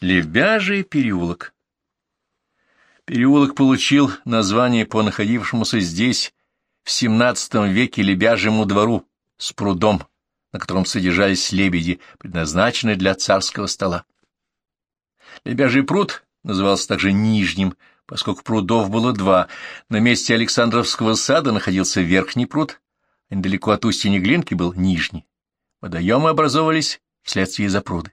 Лебяжий переулок. Переулок получил название по находившемуся здесь в XVII веке лебяжьему двору с прудом, на котором содержались лебеди, предназначенные для царского стола. Лебяжий пруд назывался также Нижним, поскольку прудов было два. На месте Александровского сада находился верхний пруд, а недалеко от устья Неглинки был нижний. Водоемы образовывались вследствие запруды.